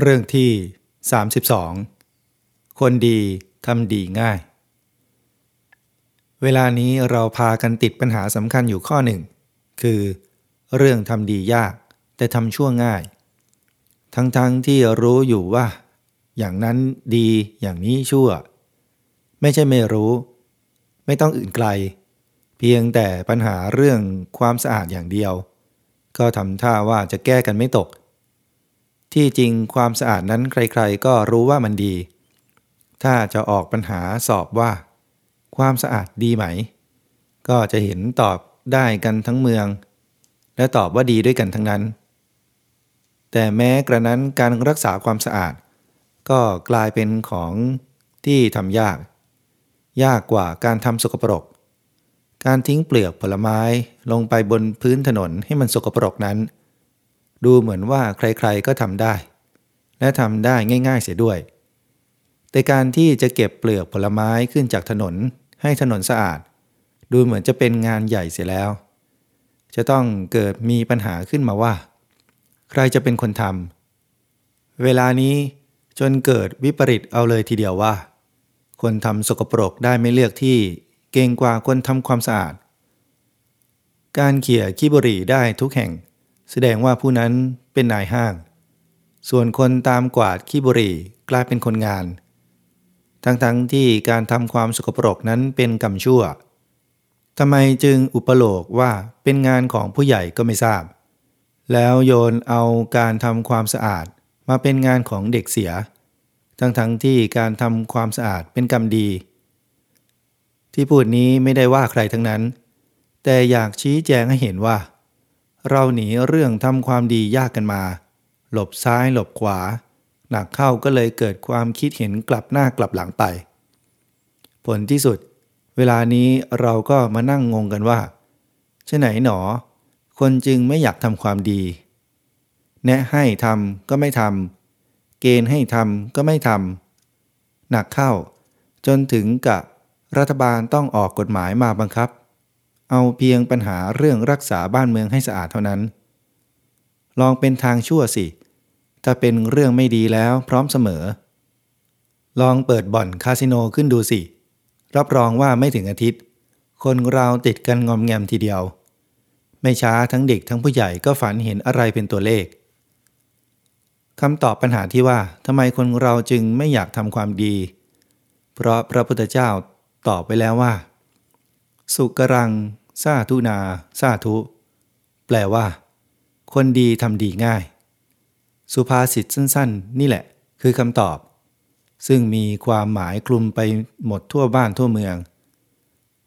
เรื่องที่ 32 คนดีทำดีง่าย เวลานี้เราพากันติดปัญหาสำคัญอยู่ข้อหนึ่ง คือ เรื่องทำดียาก แต่ทำชั่วง่าย ทั้งๆทที่รู้อยู่ว่า อย่างนั้นดีอย่างนี้ชั่ว ไม่ใช่ไม่รู้ ไม่ต้องอื่นไกล เพียงแต่ปัญหาเรื่องความสะอาดอย่างเดียว ก็ทำท่าว่าจะแก้กันไม่ตก ที่จริงความสะอาดนั้นใครๆก็รู้ว่ามันดี ถ้าจะออกปัญหาสอบว่า ความสะอาดดีไหม ก็จะเห็นตอบได้กันทั้งเมือง และตอบว่าดีด้วยกันทั้งนั้น แต่แม้กระนั้นการรักษาความสะอาด ก็กลายเป็นของที่ทำยาก ยากกว่าการทำสกปรก การทิ้งเปลือกผลไม้ลงไปบนพื้นถนนให้มันสกปรกนั้น ดูเหมือนว่าใครๆก็ทำได้ และทำได้ง่ายๆเสียด้วย แต่การที่จะเก็บเปลือกผลไม้ขึ้นจากถนน ให้ถนนสะอาด ดูเหมือนจะเป็นงานใหญ่เสียแล้ว จะต้องเกิดมีปัญหาขึ้นมาว่า ใครจะเป็นคนทำเวลานี้จนเกิดวิปริตเอาเลยทีเดียวว่า คนทำสกปรกได้ไม่เลือกที่เก่งกว่าคนทำความสะอาด การเขี่ยขี้บุหรี่ได้ทุกแห่ง แสดงว่าผู้นั้นเป็นนายห้าง ส่วนคนตามกวาดขี้บุหรี่กลายเป็นคนงาน ทั้งๆทที่การทำความสกปรกนั้นเป็นกรรมชั่วทำไมจึงอุปโลกว่าเป็นงานของผู้ใหญ่ก็ไม่ทราบ แล้วโยนเอาการทำความสะอาดมาเป็นงานของเด็กเสีย ทั้งๆทที่การทำความสะอาดเป็นกรรมดี ที่พูดนี้ไม่ได้ว่าใครทั้งนั้น แต่อยากชี้แจงให้เห็นว่า เราหนีเรื่องทำความดียากกันมา หลบซ้ายหลบขวา หนักเข้าก็เลยเกิดความคิดเห็นกลับหน้ากลับหลังไป ผลที่สุด เวลานี้เราก็มานั่งงงกันว่าช่ไหนหนอ คนจึงไม่อยากทำความดี แนะให้ทำก็ไม่ทำเกณฑ์ให้ทำก็ไม่ทำหนักเข้า จนถึงกับรัฐบาลต้องออกกฎหมายมาบังคับ เอาเพียงปัญหาเรื่องรักษาบ้านเมืองให้สะอาดเท่านั้น ลองเป็นทางชั่วสิ ถ้าเป็นเรื่องไม่ดีแล้วพร้อมเสมอ ลองเปิดบ่อนคาสิโนขึ้นดูสิ รับรองว่าไม่ถึงอาทิตย์ คนเราติดกันงอมแงมทีเดียว ไม่ช้าทั้งเด็กทั้งผู้ใหญ่ก็ฝันเห็นอะไรเป็นตัวเลขคำตอบปัญหาที่ว่าทำไมคนเราจึงไม่อยากทำความดี เพราะพระพุทธเจ้าตอบไปแล้วว่า สุกรัง ซาทุนาซาทุ แปลว่า คนดีทำดีง่าย สุภาษิตสั้น ๆ นี่แหละ คือคำตอบ ซึ่งมีความหมายคลุมไปหมดทั่วบ้านทั่วเมือง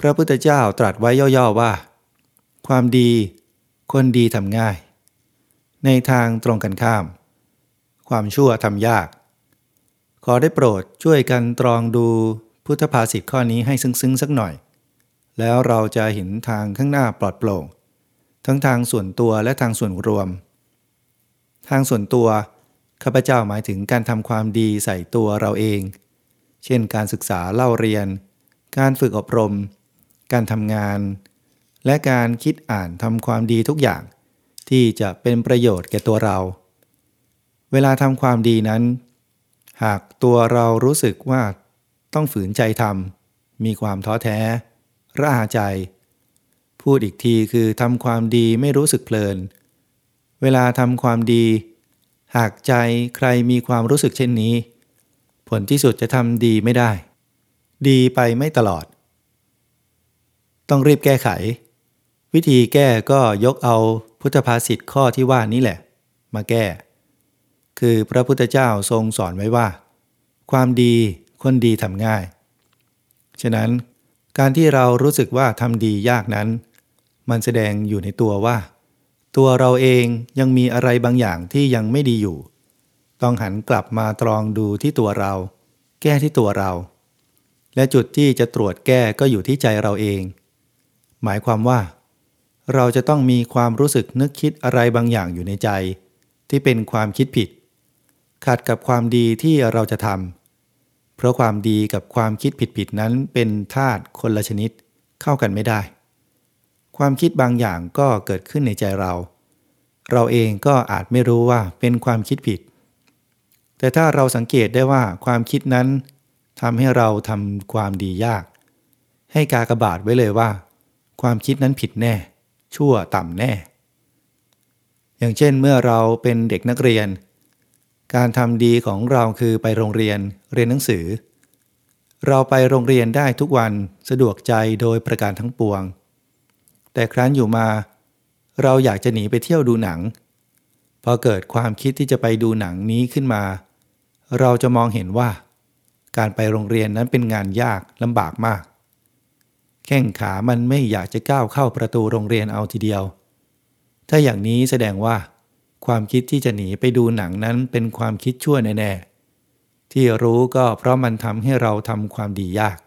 พระพุทธเจ้าตรัสไว้ย่อๆว่า ความดี คนดีทำง่าย ในทางตรงกันข้าม ความชั่วทำยาก ขอได้โปรดช่วยกันตรองดูพุทธภาษิตข้อนี้ให้ซึ้งๆสักหน่อย แล้วเราจะเห็นทางข้างหน้าปลอดโปร่ง ทั้งทางส่วนตัวและทางส่วนรวม ทางส่วนตัวข้าพเจ้าหมายถึงการทำความดีใส่ตัวเราเอง เช่นการศึกษาเล่าเรียน การฝึกอบรม การทำงาน และการคิดอ่านทำความดีทุกอย่าง ที่จะเป็นประโยชน์แก่ตัวเรา เวลาทำความดีนั้น หากตัวเรารู้สึกว่าต้องฝืนใจทำมีความท้อแท้ ระอาใจ พูดอีกทีคือทำความดีไม่รู้สึกเพลิน เวลาทำความดี หากใจใครมีความรู้สึกเช่นนี้ ผลที่สุดจะทำดีไม่ได้ ดีไปไม่ตลอด ต้องรีบแก้ไข วิธีแก้ก็ยกเอาพุทธภาษิตข้อที่ว่านี้แหละ มาแก้ คือพระพุทธเจ้าทรงสอนไว้ว่า ความดีคนดีทำง่าย ฉะนั้น การที่เรารู้สึกว่าทำดียากนั้น มันแสดงอยู่ในตัวว่า ตัวเราเองยังมีอะไรบางอย่างที่ยังไม่ดีอยู่ ต้องหันกลับมาตรองดูที่ตัวเรา แก้ที่ตัวเรา และจุดที่จะตรวจแก้ก็อยู่ที่ใจเราเอง หมายความว่า เราจะต้องมีความรู้สึกนึกคิดอะไรบางอย่างอยู่ในใจ ที่เป็นความคิดผิด ขัดกับความดีที่เราจะทำ เพราะความดีกับความคิดผิดๆนั้นเป็นธาตุคนละชนิดเข้ากันไม่ได้ ความคิดบางอย่างก็เกิดขึ้นในใจเรา เราเองก็อาจไม่รู้ว่าเป็นความคิดผิด แต่ถ้าเราสังเกตได้ว่าความคิดนั้นทำให้เราทำความดียาก ให้กากระบาดไว้เลยว่า ความคิดนั้นผิดแน่ ชั่วต่ำแน่ อย่างเช่นเมื่อเราเป็นเด็กนักเรียน การทำดีของเราคือไปโรงเรียนเรียนหนังสือ เราไปโรงเรียนได้ทุกวันสะดวกใจโดยประการทั้งปวง แต่ครั้นอยู่มา เราอยากจะหนีไปเที่ยวดูหนัง พอเกิดความคิดที่จะไปดูหนังนี้ขึ้นมา เราจะมองเห็นว่า การไปโรงเรียนนั้นเป็นงานยากลำบากมาก แข้งขามันไม่อยากจะก้าวเข้าประตูโรงเรียนเอาทีเดียว ถ้าอย่างนี้แสดงว่า ความคิดที่จะหนีไปดูหนังนั้นเป็นความคิดชั่วแน่ๆ ที่รู้ก็เพราะมันทำให้เราทำความดียาก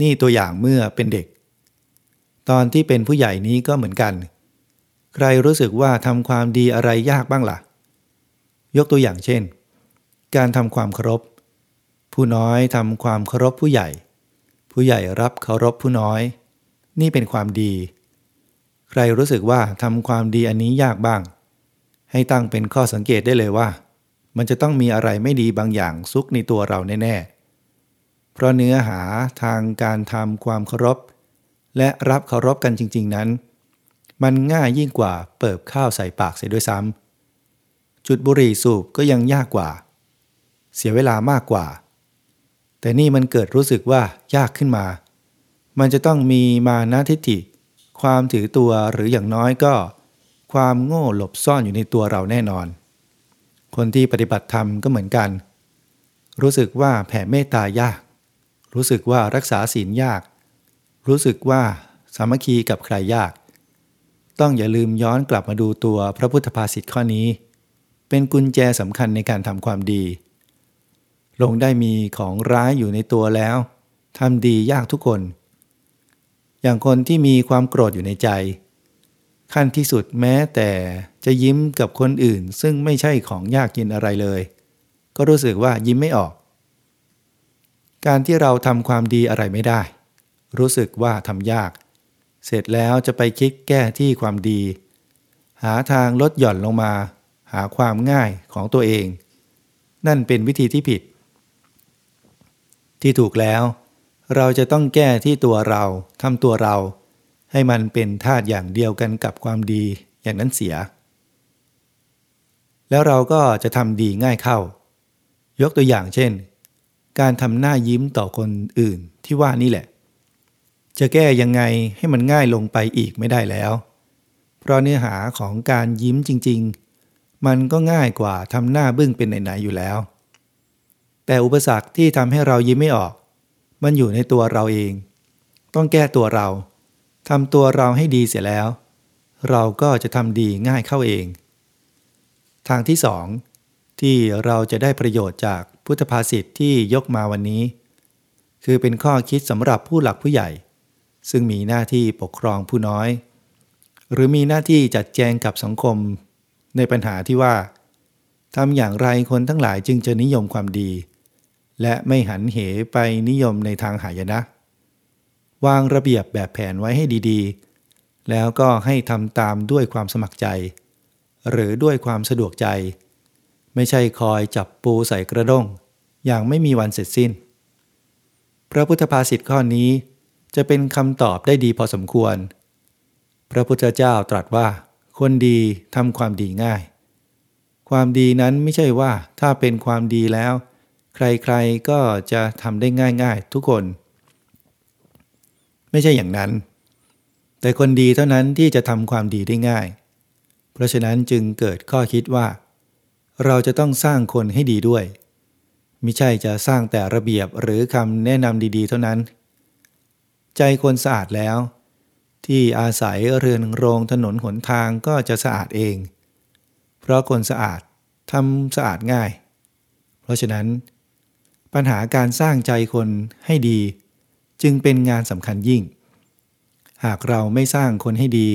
นี่ตัวอย่างเมื่อเป็นเด็ก ตอนที่เป็นผู้ใหญ่นี้ก็เหมือนกัน ใครรู้สึกว่าทำความดีอะไรยากบ้างละ่ะ ยกตัวอย่างเช่น การทำความเคารพ ผู้น้อยทำความเคารพผู้ใหญ่ ผู้ใหญ่รับเคารพผู้น้อย นี่เป็นความดี ใครรู้สึกว่าทำความดีอันนี้ยากบ้าง ให้ตั้งเป็นข้อสังเกตได้เลยว่า มันจะต้องมีอะไรไม่ดีบางอย่างซุกในตัวเราแน่ๆ เพราะเนื้อหาทางการทำความเคารพ และรับเคารพกันจริง ๆนั้น มันง่ายยิ่งกว่าเปิบข้าวใส่ปากเสียด้วยซ้ำจุดบุหรี่สูบก็ยังยากกว่า เสียเวลามากกว่า แต่นี่มันเกิดรู้สึกว่ายากขึ้นมา มันจะต้องมีมานาทิฏฐิ ความถือตัวหรืออย่างน้อยก็ ความโง่หลบซ่อนอยู่ในตัวเราแน่นอน คนที่ปฏิบัติธรรมก็เหมือนกัน รู้สึกว่าแผ่เมตตายาก รู้สึกว่ารักษาศีลยาก รู้สึกว่าสามัคคีกับใครยาก ต้องอย่าลืมย้อนกลับมาดูตัวพระพุทธภาษิตข้อนี้ เป็นกุญแจสำคัญในการทำความดี ลงได้มีของร้ายอยู่ในตัวแล้วทำดียากทุกคน อย่างคนที่มีความโกรธอยู่ในใจ ขั้นที่สุดแม้แต่จะยิ้มกับคนอื่น ซึ่งไม่ใช่ของยากกินอะไรเลย ก็รู้สึกว่ายิ้มไม่ออก การที่เราทำความดีอะไรไม่ได้ รู้สึกว่าทำยาก เสร็จแล้วจะไปคิดแก้ที่ความดี หาทางลดหย่อนลงมา หาความง่ายของตัวเอง นั่นเป็นวิธีที่ผิด ที่ถูกแล้ว เราจะต้องแก้ที่ตัวเราทำตัวเรา ให้มันเป็นธาตุอย่างเดียวกันกับความดีอย่างนั้นเสีย แล้วเราก็จะทำดีง่ายเข้า ยกตัวอย่างเช่น การทำหน้ายิ้มต่อคนอื่นที่ว่านี่แหละ จะแก้ยังไงให้มันง่ายลงไปอีกไม่ได้แล้ว เพราะเนื้อหาของการยิ้มจริง ๆ มันก็ง่ายกว่าทำหน้าบึ้งเป็นไหนๆอยู่แล้ว แต่อุปสรรคที่ทำให้เรายิ้มไม่ออก มันอยู่ในตัวเราเอง ต้องแก้ตัวเราทำตัวเราให้ดีเสียแล้ว เราก็จะทำดีง่ายเข้าเอง ทางที่สองที่เราจะได้ประโยชน์จากพุทธภาษิตที่ยกมาวันนี้ คือเป็นข้อคิดสำหรับผู้หลักผู้ใหญ่ ซึ่งมีหน้าที่ปกครองผู้น้อย หรือมีหน้าที่จัดแจงกับสังคม ในปัญหาที่ว่าทำอย่างไรคนทั้งหลายจึงจะนิยมความดี และไม่หันเหไปนิยมในทางหายนะ วางระเบียบแบบแผนไว้ให้ดีๆ แล้วก็ให้ทำตามด้วยความสมัครใจ หรือด้วยความสะดวกใจ ไม่ใช่คอยจับปูใส่กระด้ง อย่างไม่มีวันเสร็จสิ้น พระพุทธภาษิตข้อนี้จะเป็นคำตอบได้ดีพอสมควร พระพุทธเจ้าตรัสว่า คนดีทำความดีง่าย ความดีนั้นไม่ใช่ว่าถ้าเป็นความดีแล้ว ใครๆก็จะทำได้ง่ายๆ ทุกคน ไม่ใช่อย่างนั้น แต่คนดีเท่านั้นที่จะทำความดีได้ง่าย เพราะฉะนั้นจึงเกิดข้อคิดว่า เราจะต้องสร้างคนให้ดีด้วยมิใช่จะสร้างแต่ระเบียบหรือคำแนะนำดีๆ เท่านั้น ใจคนสะอาดแล้ว ที่อาศัยเรือนโรงถนนหนทางก็จะสะอาดเอง เพราะคนสะอาดทำสะอาดง่าย เพราะฉะนั้น ปัญหาการสร้างใจคนให้ดี จึงเป็นงานสำคัญยิ่ง หากเราไม่สร้างคนให้ดี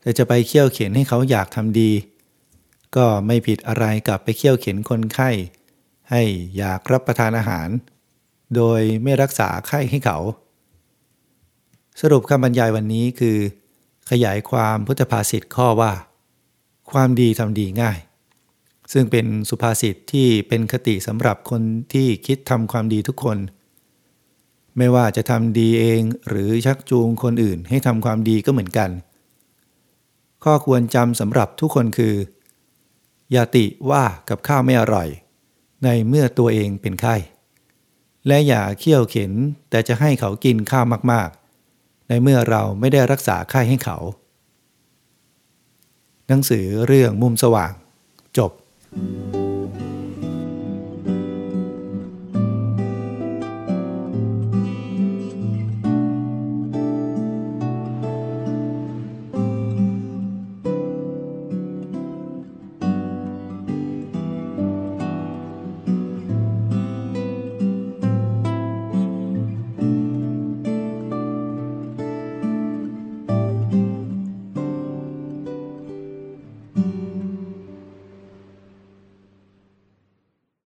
แต่จะไปเคี่ยวเข็นให้เขาอยากทำดี ก็ไม่ผิดอะไรกับไปเคี่ยวเข็นคนไข้ ให้อยากรับประทานอาหาร โดยไม่รักษาไข้ให้เขา สรุปคำบรรยายวันนี้คือ ขยายความพุทธภาษิตข้อว่า ความดีทำดีง่าย ซึ่งเป็นสุภาษิตที่เป็นคติสำหรับคนที่คิดทำความดีทุกคน ไม่ว่าจะทำดีเองหรือชักจูงคนอื่นให้ทำความดีก็เหมือนกัน ข้อควรจำสำหรับทุกคนคือ อย่าติว่ากับข้าวไม่อร่อย ในเมื่อตัวเองเป็นไข้ และอย่าเคี่ยวเข็นแต่จะให้เขากินข้าวมากๆ ในเมื่อเราไม่ได้รักษาไข้ให้เขา หนังสือเรื่องมุมสว่าง Thank you.